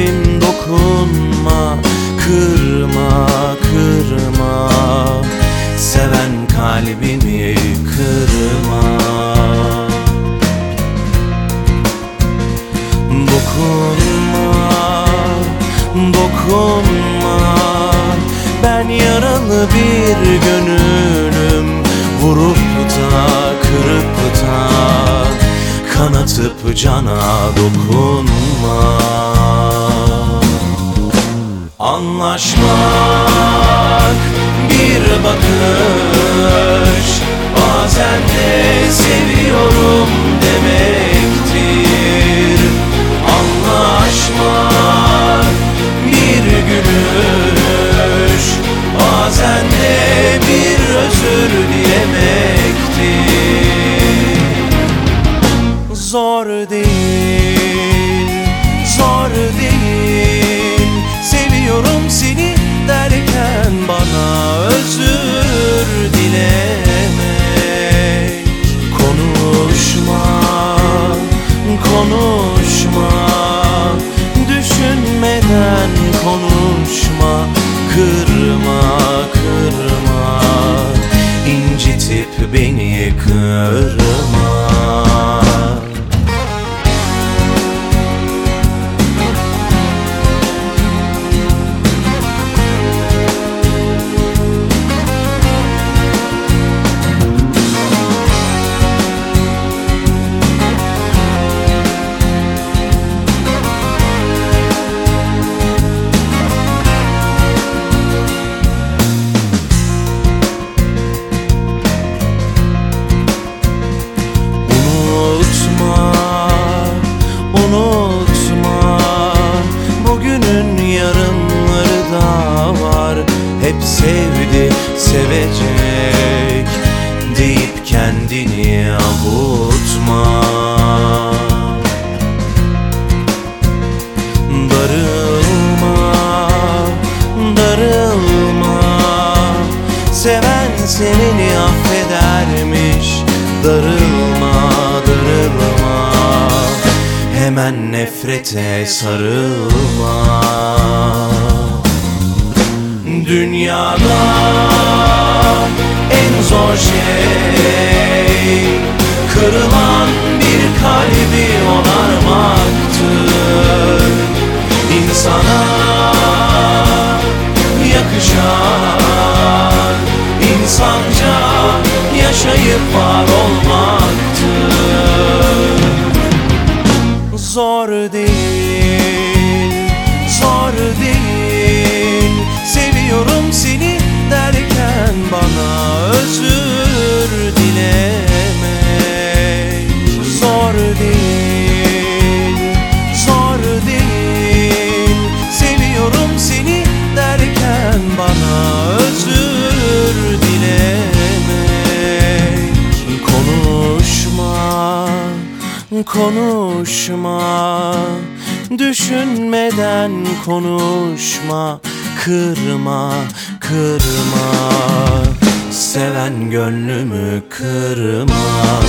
Rabbim dokunma Kırma kırma. Seven kalbimi kırma. Dokunma Dokunma. Ben yaralı bir gönülüm. Vurup da kırıp da kanatıp cana dokunma. Anlaşmak bir bakış. Bazen de seviyorum demektir. Anlaşmak bir gülüş. Bazen de bir özür dilemektir ömrüm yarınları da var. Hep sevdi, sevecek Deyip kendini avutma. Darılma, darılma. Seven seveni affedermiş darılma Hemen nefrete sarılma. Dünyada en zor şey Kırılan bir kalbi onarmaktır. İnsana yakışan insanca yaşayıp var olmaktır konuşma Düşünmeden konuşma Kırma, kırma. Seven gönlümü kırma